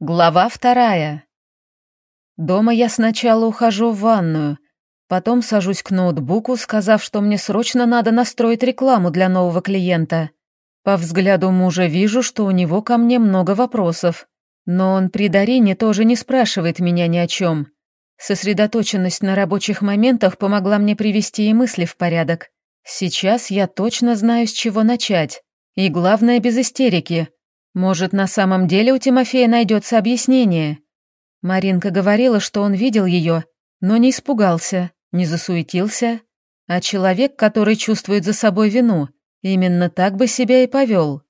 Глава вторая. Дома я сначала ухожу в ванную, потом сажусь к ноутбуку, сказав, что мне срочно надо настроить рекламу для нового клиента. По взгляду мужа вижу, что у него ко мне много вопросов, но он при Дарине тоже не спрашивает меня ни о чем. Сосредоточенность на рабочих моментах помогла мне привести и мысли в порядок. Сейчас я точно знаю, с чего начать. И главное, без истерики. Может, на самом деле у Тимофея найдется объяснение. Маринка говорила, что он видел ее, но не испугался, не засуетился. А человек, который чувствует за собой вину, именно так бы себя и повел.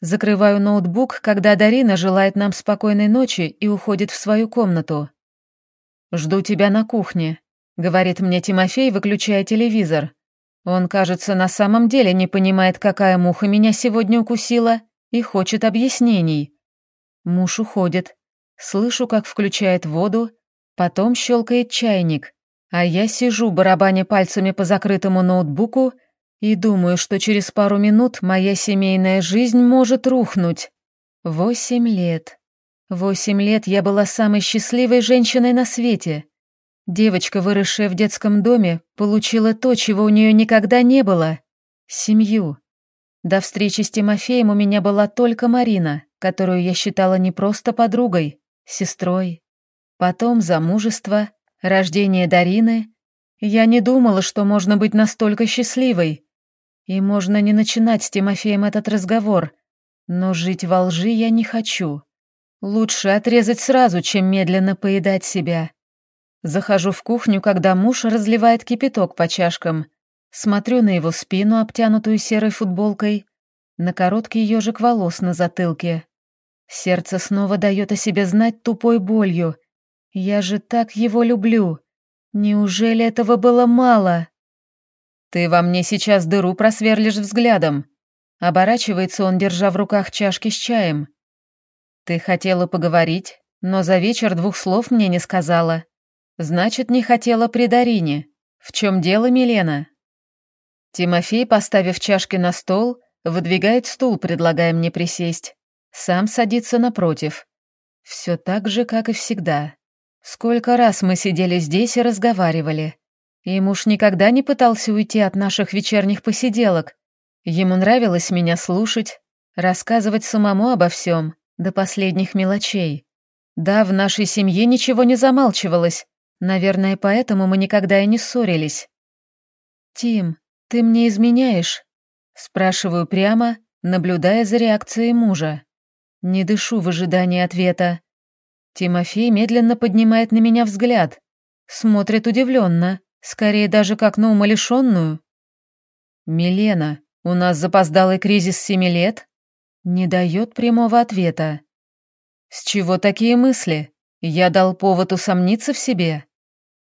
Закрываю ноутбук, когда Дарина желает нам спокойной ночи и уходит в свою комнату. «Жду тебя на кухне», — говорит мне Тимофей, выключая телевизор. Он, кажется, на самом деле не понимает, какая муха меня сегодня укусила, и хочет объяснений. Муж уходит. Слышу, как включает воду, потом щелкает чайник, а я сижу, барабаня пальцами по закрытому ноутбуку и думаю, что через пару минут моя семейная жизнь может рухнуть. Восемь лет. Восемь лет я была самой счастливой женщиной на свете. Девочка, выросшая в детском доме, получила то, чего у нее никогда не было — семью. До встречи с Тимофеем у меня была только Марина, которую я считала не просто подругой, сестрой. Потом замужество, рождение Дарины. Я не думала, что можно быть настолько счастливой. И можно не начинать с Тимофеем этот разговор. Но жить во лжи я не хочу. Лучше отрезать сразу, чем медленно поедать себя. Захожу в кухню, когда муж разливает кипяток по чашкам. Смотрю на его спину, обтянутую серой футболкой, на короткий ежик волос на затылке. Сердце снова дает о себе знать тупой болью. Я же так его люблю. Неужели этого было мало? Ты во мне сейчас дыру просверлишь взглядом. Оборачивается он, держа в руках чашки с чаем. Ты хотела поговорить, но за вечер двух слов мне не сказала. Значит, не хотела при Дарине. В чем дело, Милена? Тимофей, поставив чашки на стол, выдвигает стул, предлагая мне присесть. Сам садится напротив. Все так же, как и всегда. Сколько раз мы сидели здесь и разговаривали. И муж никогда не пытался уйти от наших вечерних посиделок. Ему нравилось меня слушать, рассказывать самому обо всем, до последних мелочей. Да, в нашей семье ничего не замалчивалось. Наверное, поэтому мы никогда и не ссорились. «Тим, «Ты мне изменяешь?» Спрашиваю прямо, наблюдая за реакцией мужа. Не дышу в ожидании ответа. Тимофей медленно поднимает на меня взгляд. Смотрит удивленно, скорее даже как на умалишенную. «Милена, у нас запоздалый кризис семи лет?» Не дает прямого ответа. «С чего такие мысли? Я дал повод усомниться в себе?»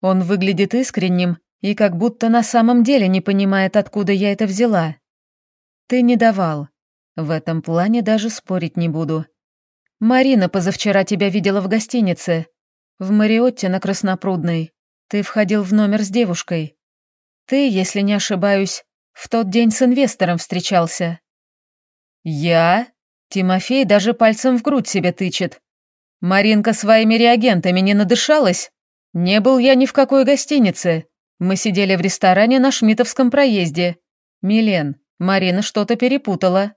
Он выглядит искренним, и как будто на самом деле не понимает, откуда я это взяла. Ты не давал. В этом плане даже спорить не буду. Марина позавчера тебя видела в гостинице. В Мариотте на Краснопрудной. Ты входил в номер с девушкой. Ты, если не ошибаюсь, в тот день с инвестором встречался. Я? Тимофей даже пальцем в грудь себе тычет. Маринка своими реагентами не надышалась? Не был я ни в какой гостинице. Мы сидели в ресторане на Шмитовском проезде. Милен, Марина что-то перепутала.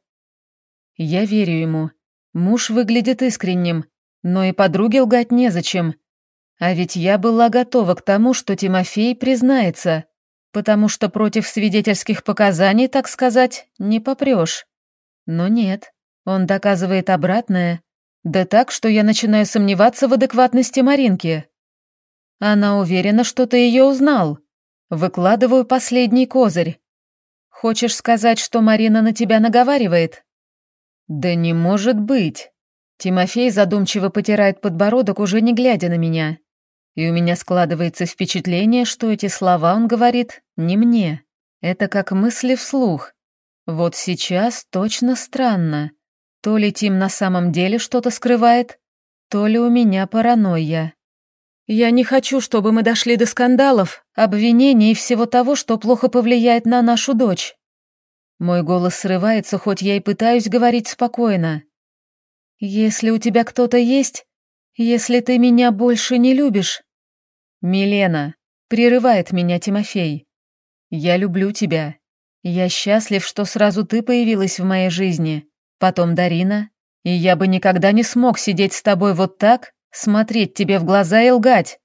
Я верю ему. Муж выглядит искренним, но и подруге лгать незачем. А ведь я была готова к тому, что Тимофей признается, потому что против свидетельских показаний, так сказать, не попрешь. Но нет, он доказывает обратное, да так, что я начинаю сомневаться в адекватности Маринки. Она уверена, что ты ее узнал. Выкладываю последний козырь. Хочешь сказать, что Марина на тебя наговаривает? Да не может быть. Тимофей задумчиво потирает подбородок, уже не глядя на меня. И у меня складывается впечатление, что эти слова он говорит не мне. Это как мысли вслух. Вот сейчас точно странно. То ли Тим на самом деле что-то скрывает, то ли у меня паранойя. Я не хочу, чтобы мы дошли до скандалов, обвинений и всего того, что плохо повлияет на нашу дочь. Мой голос срывается, хоть я и пытаюсь говорить спокойно. Если у тебя кто-то есть, если ты меня больше не любишь...» «Милена», — прерывает меня Тимофей, — «я люблю тебя. Я счастлив, что сразу ты появилась в моей жизни, потом Дарина, и я бы никогда не смог сидеть с тобой вот так, смотреть тебе в глаза и лгать.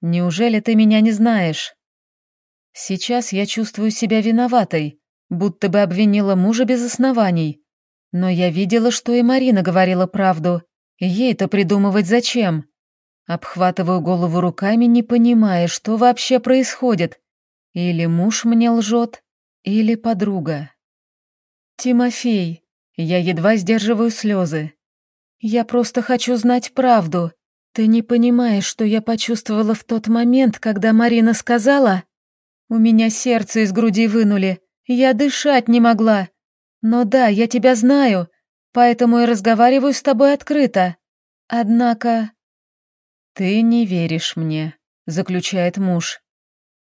Неужели ты меня не знаешь?» Сейчас я чувствую себя виноватой, будто бы обвинила мужа без оснований. Но я видела, что и Марина говорила правду. Ей-то придумывать зачем? Обхватываю голову руками, не понимая, что вообще происходит. Или муж мне лжет, или подруга. Тимофей, я едва сдерживаю слезы. Я просто хочу знать правду. Ты не понимаешь, что я почувствовала в тот момент, когда Марина сказала... У меня сердце из груди вынули, я дышать не могла. Но да, я тебя знаю, поэтому и разговариваю с тобой открыто. Однако... Ты не веришь мне, заключает муж.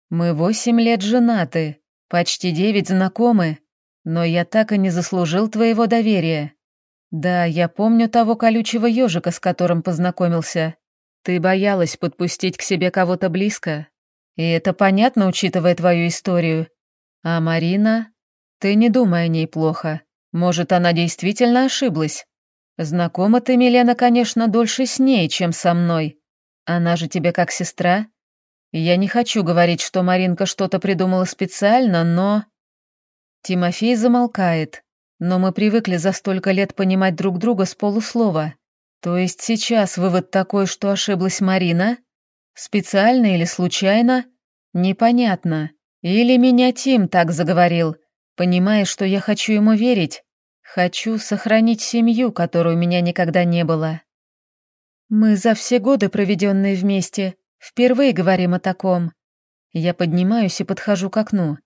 Мы восемь лет женаты, почти девять знакомы, но я так и не заслужил твоего доверия. Да, я помню того колючего ежика, с которым познакомился. Ты боялась подпустить к себе кого-то близко, и это понятно, учитывая твою историю. А Марина? Ты не думай о ней плохо. Может, она действительно ошиблась. Знакома ты, Милена, конечно, дольше с ней, чем со мной. Она же тебе как сестра. Я не хочу говорить, что Маринка что-то придумала специально, но... Тимофей замолкает, но мы привыкли за столько лет понимать друг друга с полуслова. То есть сейчас вывод такой, что ошиблась Марина? Специально или случайно? Непонятно. Или меня Тим так заговорил, понимая, что я хочу ему верить. Хочу сохранить семью, которой у меня никогда не было. Мы за все годы, проведенные вместе, впервые говорим о таком. Я поднимаюсь и подхожу к окну.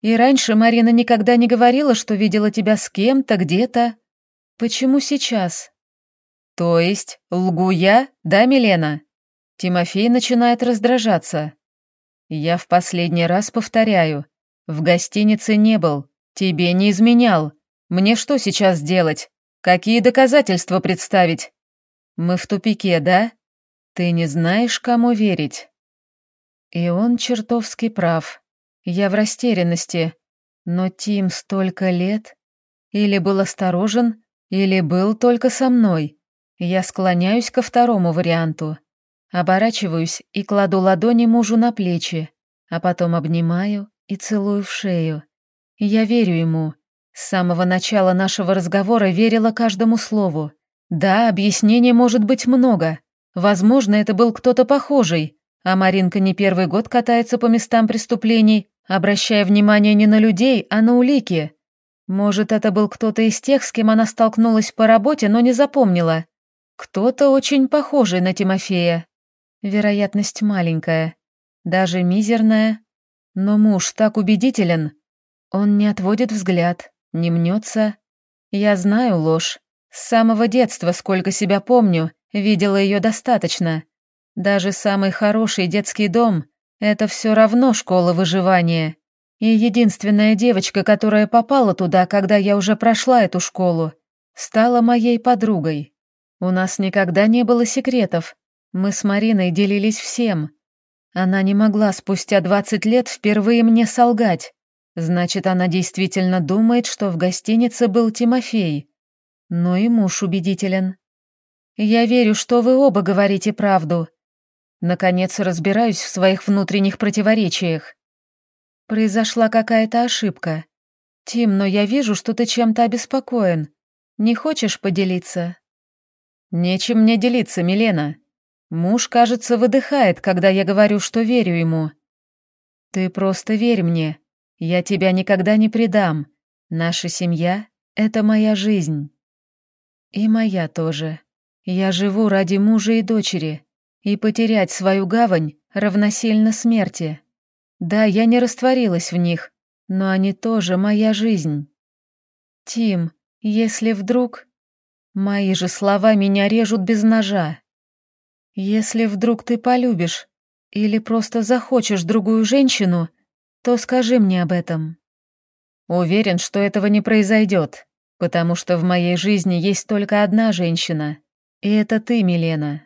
И раньше Марина никогда не говорила, что видела тебя с кем-то, где-то. Почему сейчас? То есть, лгу я, да, Милена? Тимофей начинает раздражаться. Я в последний раз повторяю. В гостинице не был, тебе не изменял. Мне что сейчас делать? Какие доказательства представить? Мы в тупике, да? Ты не знаешь, кому верить. И он чертовски прав. Я в растерянности. Но Тим столько лет. Или был осторожен, или был только со мной. Я склоняюсь ко второму варианту. Оборачиваюсь и кладу ладони мужу на плечи, а потом обнимаю и целую в шею. Я верю ему. С самого начала нашего разговора верила каждому слову. Да, объяснений может быть много. Возможно, это был кто-то похожий, а Маринка не первый год катается по местам преступлений, обращая внимание не на людей, а на улики. Может, это был кто-то из тех, с кем она столкнулась по работе, но не запомнила. Кто-то очень похожий на Тимофея. Вероятность маленькая, даже мизерная. Но муж так убедителен. Он не отводит взгляд, не мнется. Я знаю ложь. С самого детства, сколько себя помню, видела ее достаточно. Даже самый хороший детский дом — это все равно школа выживания. И единственная девочка, которая попала туда, когда я уже прошла эту школу, стала моей подругой. У нас никогда не было секретов, мы с Мариной делились всем. Она не могла спустя двадцать лет впервые мне солгать. Значит, она действительно думает, что в гостинице был Тимофей. Но и муж убедителен. Я верю, что вы оба говорите правду. Наконец разбираюсь в своих внутренних противоречиях. Произошла какая-то ошибка. Тим, но я вижу, что ты чем-то обеспокоен. Не хочешь поделиться? Нечем мне делиться, Милена. Муж, кажется, выдыхает, когда я говорю, что верю ему. Ты просто верь мне. Я тебя никогда не предам. Наша семья — это моя жизнь. И моя тоже. Я живу ради мужа и дочери, и потерять свою гавань равносильно смерти. Да, я не растворилась в них, но они тоже моя жизнь. Тим, если вдруг... Мои же слова меня режут без ножа. Если вдруг ты полюбишь или просто захочешь другую женщину, то скажи мне об этом. Уверен, что этого не произойдет, потому что в моей жизни есть только одна женщина, и это ты, Милена.